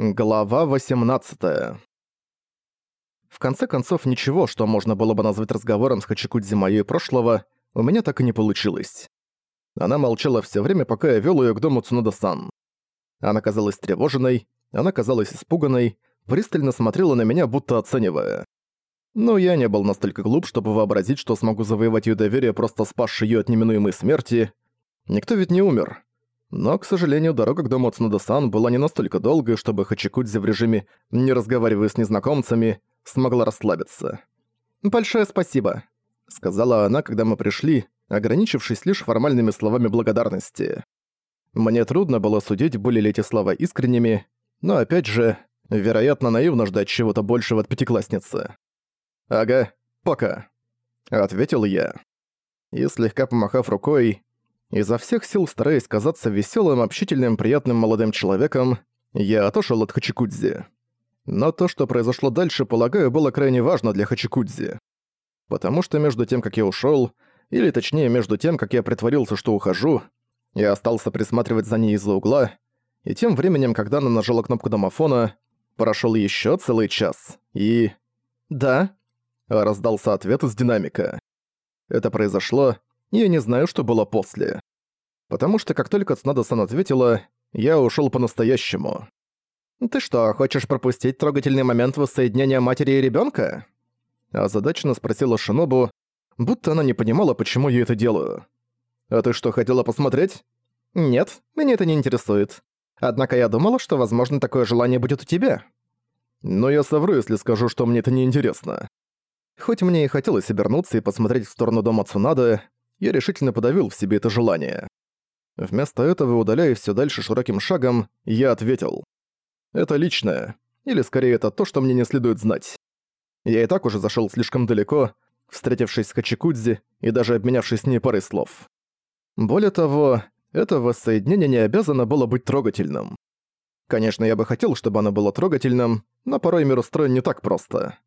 Глава 18 В конце концов, ничего, что можно было бы назвать разговором с Хачикудзи моей прошлого, у меня так и не получилось. Она молчала все время, пока я вел ее к дому Цунада-сан. Она казалась тревоженной, она казалась испуганной, пристально смотрела на меня, будто оценивая. Но я не был настолько глуп, чтобы вообразить, что смогу завоевать ее доверие, просто спасши ее от неминуемой смерти. Никто ведь не умер. Но, к сожалению, дорога к дому Цунада-сан была не настолько долгой, чтобы Хачикудзи в режиме «не разговаривая с незнакомцами» смогла расслабиться. «Большое спасибо», — сказала она, когда мы пришли, ограничившись лишь формальными словами благодарности. Мне трудно было судить, были ли эти слова искренними, но опять же, вероятно, наивно ждать чего-то большего от пятиклассницы. «Ага, пока», — ответил я. И слегка помахав рукой, Изо всех сил стараясь казаться веселым, общительным, приятным молодым человеком, я отошел от Хачикудзи. Но то, что произошло дальше, полагаю, было крайне важно для Хачикудзи. Потому что между тем, как я ушел, или точнее между тем, как я притворился, что ухожу, я остался присматривать за ней из-за угла, и тем временем, когда она нажала кнопку домофона, прошел еще целый час, и... «Да?» — раздался ответ из динамика. Это произошло, я не знаю, что было после. Потому что как только Цнада-сан ответила, я ушёл по-настоящему. «Ты что, хочешь пропустить трогательный момент воссоединения матери и ребёнка?» Озадаченно спросила Шинобу, будто она не понимала, почему я это делаю. «А ты что, хотела посмотреть?» «Нет, меня это не интересует. Однако я думала, что, возможно, такое желание будет у тебя». «Но я совру, если скажу, что мне это не интересно. Хоть мне и хотелось обернуться и посмотреть в сторону дома Цунады, я решительно подавил в себе это желание. Вместо этого, удаляясь все дальше широким шагом, я ответил. «Это личное. Или скорее это то, что мне не следует знать. Я и так уже зашел слишком далеко, встретившись с Хачикудзи и даже обменявшись с ней парой слов. Более того, это воссоединение не обязано было быть трогательным. Конечно, я бы хотел, чтобы оно было трогательным, но порой мир устроен не так просто.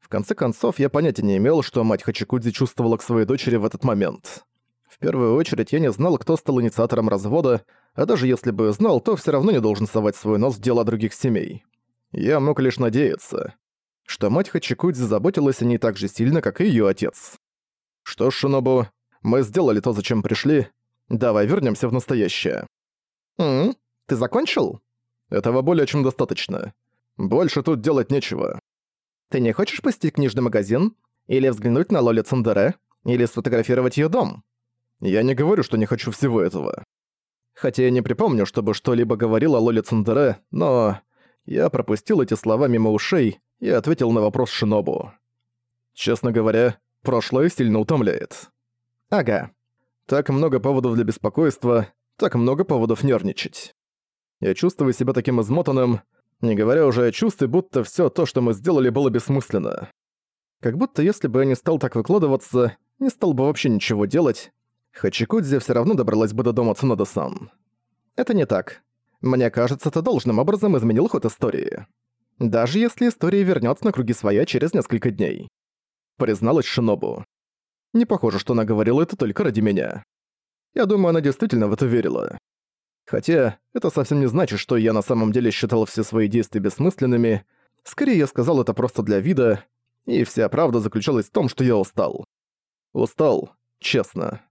В конце концов, я понятия не имел, что мать Хачикудзи чувствовала к своей дочери в этот момент. В первую очередь, я не знал, кто стал инициатором развода, а даже если бы знал, то все равно не должен совать свой нос в дела других семей. Я мог лишь надеяться, что мать Хачикудзи заботилась о ней так же сильно, как и её отец. Что ж, Шинобу, мы сделали то, зачем пришли. Давай вернемся в настоящее. «М? Ты закончил?» Этого более чем достаточно. Больше тут делать нечего. Ты не хочешь посетить книжный магазин? Или взглянуть на Лоли Цундере? Или сфотографировать её дом? Я не говорю, что не хочу всего этого. Хотя я не припомню, чтобы что-либо говорил о Лоле Цундере, но... Я пропустил эти слова мимо ушей и ответил на вопрос Шинобу. Честно говоря, прошлое сильно утомляет. Ага. Так много поводов для беспокойства, так много поводов нервничать. Я чувствую себя таким измотанным, не говоря уже о чувстве, будто всё то, что мы сделали, было бессмысленно. Как будто если бы я не стал так выкладываться, не стал бы вообще ничего делать, Хачикудзи всё равно добралась бы до дома Цунада-сан. Это не так. Мне кажется, ты должным образом изменил ход истории. Даже если история вернётся на круги своя через несколько дней. Призналась Шинобу. Не похоже, что она говорила это только ради меня. Я думаю, она действительно в это верила. Хотя, это совсем не значит, что я на самом деле считал все свои действия бессмысленными. Скорее, я сказал это просто для вида, и вся правда заключалась в том, что я устал. Устал, честно.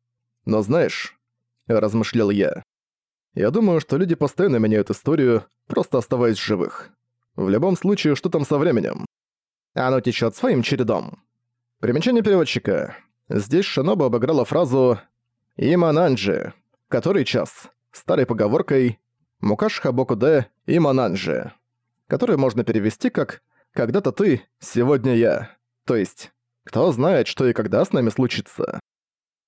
Но знаешь, размышлял я, я думаю, что люди постоянно меняют историю, просто оставаясь живых. В любом случае, что там со временем? Оно течет своим чередом. Примечание переводчика. Здесь Шиноба обыграла фразу «Имананджи», который час старой поговоркой «Мукаш хабоку де и мананджи», которую можно перевести как «когда-то ты, сегодня я», то есть «кто знает, что и когда с нами случится».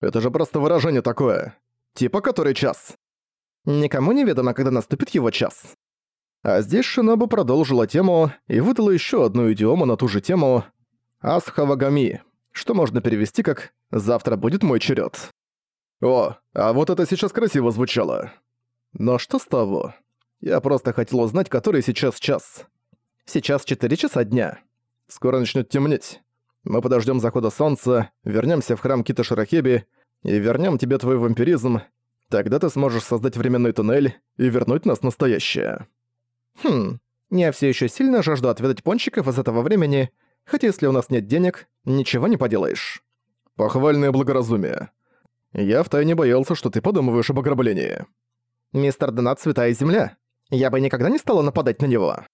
Это же просто выражение такое. Типа который час. Никому не ведомо, когда наступит его час. А здесь Шинобу продолжила тему и выдала еще одну идиому на ту же тему «Асхавагами», что можно перевести как «завтра будет мой черед. О, а вот это сейчас красиво звучало. Но что с того? Я просто хотел узнать, который сейчас час. Сейчас 4 часа дня. Скоро начнет темнеть. Мы подождем захода солнца, вернемся в храм Кита Шарахеби и вернем тебе твой вампиризм. Тогда ты сможешь создать временной туннель и вернуть нас настоящее. Хм, Я все еще сильно жажду отведать пончиков из этого времени, хотя если у нас нет денег, ничего не поделаешь. Похвальное благоразумие. Я втайне боялся, что ты подумываешь об ограблении. Мистер Донат Святая Земля. Я бы никогда не стала нападать на него.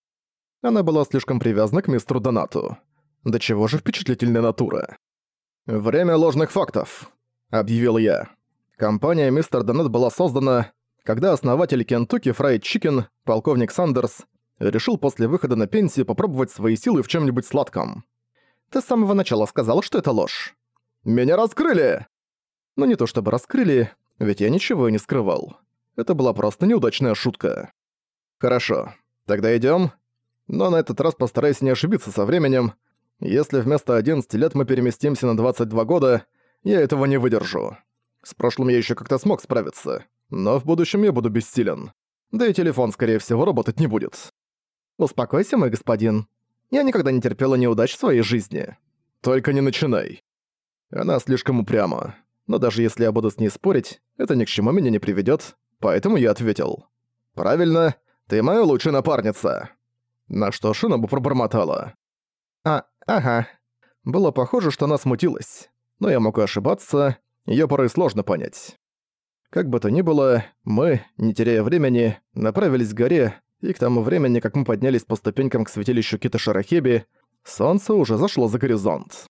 Она была слишком привязана к мистеру Донату. До чего же впечатлительная натура. «Время ложных фактов», — объявил я. Компания «Mister Donut» была создана, когда основатель Kentucky Fried Chicken, полковник Сандерс, решил после выхода на пенсию попробовать свои силы в чем-нибудь сладком. Ты с самого начала сказал, что это ложь. «Меня раскрыли!» Ну не то чтобы раскрыли, ведь я ничего и не скрывал. Это была просто неудачная шутка. Хорошо, тогда идём. Но на этот раз постарайся не ошибиться со временем. Если вместо 11 лет мы переместимся на 22 года, я этого не выдержу. С прошлым я ещё как-то смог справиться, но в будущем я буду бессилен. Да и телефон, скорее всего, работать не будет. Успокойся, мой господин. Я никогда не терпела неудач в своей жизни. Только не начинай. Она слишком упряма. Но даже если я буду с ней спорить, это ни к чему меня не приведёт, поэтому я ответил. «Правильно, ты моя лучшая напарница». На что Шинобу пробормотала. «А, ага». Было похоже, что она смутилась. Но я могу ошибаться, её порой сложно понять. Как бы то ни было, мы, не теряя времени, направились к горе, и к тому времени, как мы поднялись по ступенькам к святилищу Кита Шарахеби, солнце уже зашло за горизонт.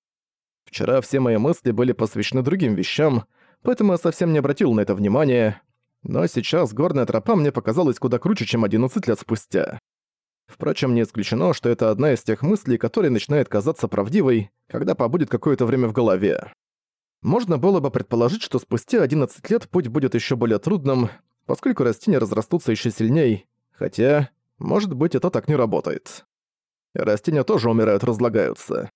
Вчера все мои мысли были посвящены другим вещам, поэтому я совсем не обратил на это внимания, но сейчас горная тропа мне показалась куда круче, чем 11 лет спустя. Впрочем, не исключено, что это одна из тех мыслей, которая начинает казаться правдивой, когда побудет какое-то время в голове. Можно было бы предположить, что спустя 11 лет путь будет еще более трудным, поскольку растения разрастутся еще сильней, хотя, может быть, это так не работает. Растения тоже умирают, разлагаются.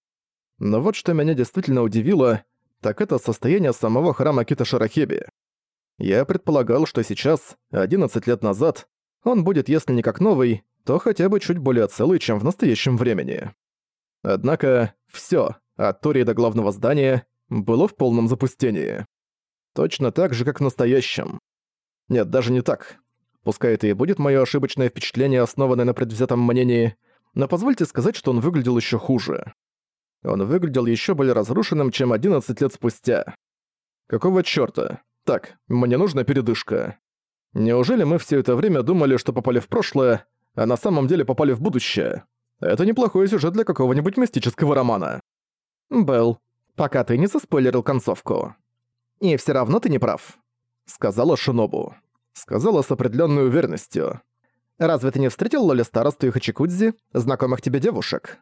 Но вот что меня действительно удивило, так это состояние самого храма Кита Шарахеби. Я предполагал, что сейчас, 11 лет назад, он будет, если не как новый, то хотя бы чуть более целый, чем в настоящем времени. Однако всё, от Тории до главного здания, было в полном запустении. Точно так же, как в настоящем. Нет, даже не так. Пускай это и будет моё ошибочное впечатление, основанное на предвзятом мнении, но позвольте сказать, что он выглядел ещё хуже он выглядел еще более разрушенным, чем 11 лет спустя. Какого чёрта? Так, мне нужна передышка. Неужели мы все это время думали, что попали в прошлое, а на самом деле попали в будущее? Это неплохой сюжет для какого-нибудь мистического романа. Белл, пока ты не заспойлерил концовку. И все равно ты не прав, сказала Шинобу. Сказала с определенной уверенностью. Разве ты не встретил Лоли Старосту и Хачикудзи, знакомых тебе девушек?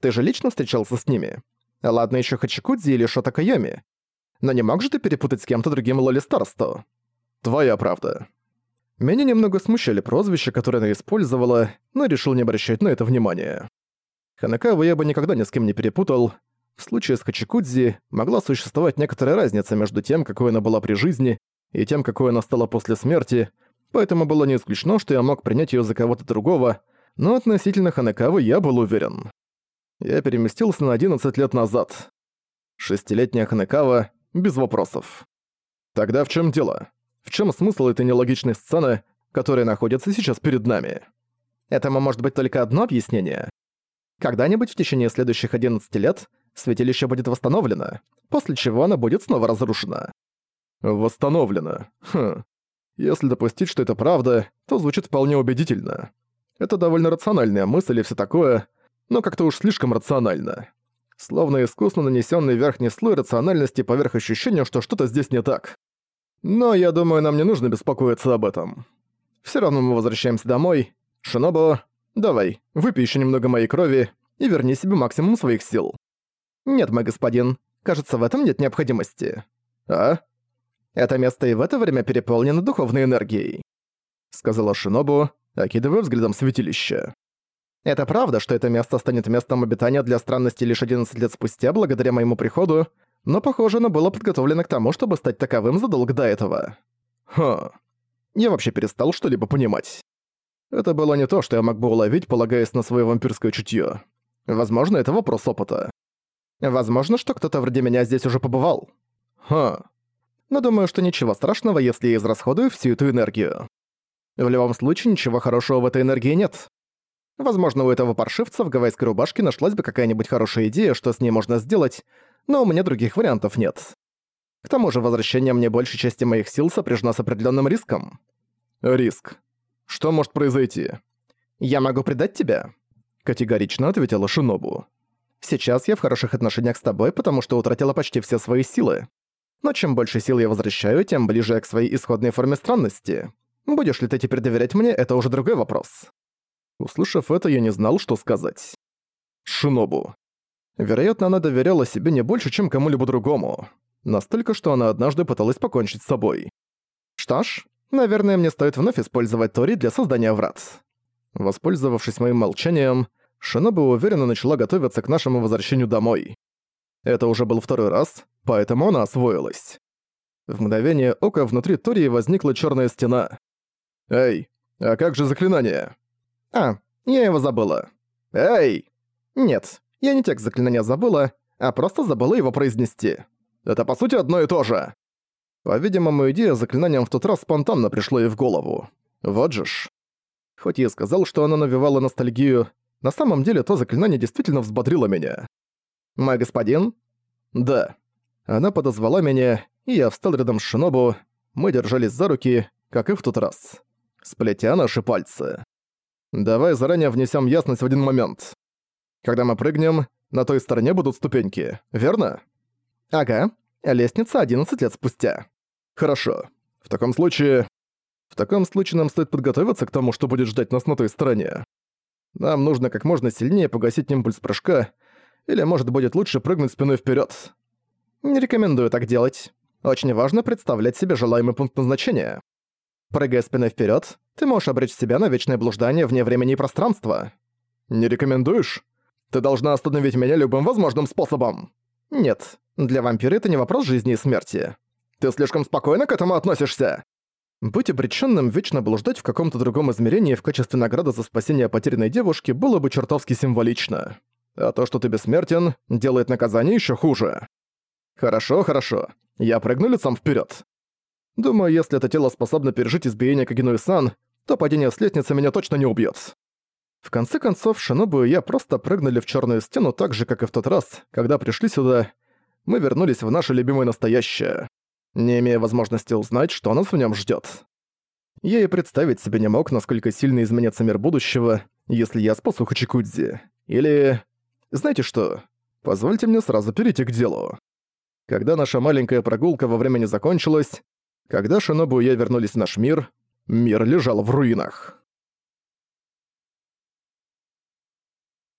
Ты же лично встречался с ними? Ладно еще Хачикудзи или Шота Кайоми. Но не мог же ты перепутать с кем-то другим Лоли Старосту? Твоя правда. Меня немного смущали прозвища, которые она использовала, но решил не обращать на это внимания. Ханакава я бы никогда ни с кем не перепутал. В случае с Хачикудзи могла существовать некоторая разница между тем, какой она была при жизни, и тем, какой она стала после смерти, поэтому было не исключено, что я мог принять её за кого-то другого, но относительно Ханакавы я был уверен я переместился на 11 лет назад. Шестилетняя Ханекава без вопросов. Тогда в чем дело? В чем смысл этой нелогичной сцены, которая находится сейчас перед нами? Этому может быть только одно объяснение. Когда-нибудь в течение следующих 11 лет святилище будет восстановлено, после чего оно будет снова разрушено. Восстановлено. Хм. Если допустить, что это правда, то звучит вполне убедительно. Это довольно рациональная мысль и все такое, но как-то уж слишком рационально. Словно искусно нанесенный верхний слой рациональности поверх ощущения, что что-то здесь не так. Но я думаю, нам не нужно беспокоиться об этом. Все равно мы возвращаемся домой. Шинобо, давай, выпей еще немного моей крови и верни себе максимум своих сил. Нет, мой господин, кажется, в этом нет необходимости. А? Это место и в это время переполнено духовной энергией. Сказала Шинобу, окидывая взглядом святилище. Это правда, что это место станет местом обитания для странности лишь 11 лет спустя, благодаря моему приходу, но, похоже, оно было подготовлено к тому, чтобы стать таковым задолго до этого. Хм. Я вообще перестал что-либо понимать. Это было не то, что я мог бы уловить, полагаясь на свое вампирское чутье. Возможно, это вопрос опыта. Возможно, что кто-то вроде меня здесь уже побывал. Ха. Но думаю, что ничего страшного, если я израсходую всю эту энергию. В любом случае, ничего хорошего в этой энергии нет. Возможно, у этого паршивца в гавайской рубашке нашлась бы какая-нибудь хорошая идея, что с ней можно сделать, но у меня других вариантов нет. К тому же возвращение мне большей части моих сил сопряжено с определенным риском. Риск. Что может произойти? Я могу предать тебя? Категорично ответила Шинобу. Сейчас я в хороших отношениях с тобой, потому что утратила почти все свои силы. Но чем больше сил я возвращаю, тем ближе я к своей исходной форме странности. Будешь ли ты теперь доверять мне, это уже другой вопрос. Услышав это, я не знал, что сказать. Шинобу. Вероятно, она доверяла себе не больше, чем кому-либо другому. Настолько, что она однажды пыталась покончить с собой. Что ж, наверное, мне стоит вновь использовать Тори для создания врат. Воспользовавшись моим молчанием, Шиноби уверенно начала готовиться к нашему возвращению домой. Это уже был второй раз, поэтому она освоилась. В мгновение ока внутри Тории возникла черная стена. «Эй, а как же заклинание?» «А, я его забыла». «Эй!» «Нет, я не текст заклинания забыла, а просто забыла его произнести. Это по сути одно и то же». По-видимому, идея с заклинанием в тот раз спонтанно пришла ей в голову. Вот же ж. Хоть я сказал, что она навевала ностальгию, на самом деле то заклинание действительно взбодрило меня. «Мой господин?» «Да». Она подозвала меня, и я встал рядом с Шинобу. Мы держались за руки, как и в тот раз. Сплетя наши пальцы. Давай заранее внесем ясность в один момент. Когда мы прыгнем, на той стороне будут ступеньки, верно? Ага. Лестница 11 лет спустя. Хорошо. В таком случае... В таком случае нам стоит подготовиться к тому, что будет ждать нас на той стороне. Нам нужно как можно сильнее погасить импульс прыжка, или, может, будет лучше прыгнуть спиной вперед. Не рекомендую так делать. Очень важно представлять себе желаемый пункт назначения. Прыгая спиной вперед, ты можешь обречь себя на вечное блуждание вне времени и пространства. Не рекомендуешь? Ты должна остановить меня любым возможным способом. Нет, для вампира это не вопрос жизни и смерти. Ты слишком спокойно к этому относишься. Быть обречённым вечно блуждать в каком-то другом измерении в качестве награды за спасение потерянной девушки было бы чертовски символично. А то, что ты бессмертен, делает наказание ещё хуже. Хорошо, хорошо. Я прыгну лицом вперёд. Думаю, если это тело способно пережить избиение Кагенуи-сан, то падение с лестницы меня точно не убьет. В конце концов, Шинобу и я просто прыгнули в черную стену так же, как и в тот раз, когда пришли сюда. Мы вернулись в наше любимое настоящее, не имея возможности узнать, что нас в нем ждет. Я и представить себе не мог, насколько сильно изменится мир будущего, если я спасу Хачикудзи. Или... Знаете что? Позвольте мне сразу перейти к делу. Когда наша маленькая прогулка во времени закончилась, когда Шинобу и я вернулись в наш мир, мир лежал в руинах.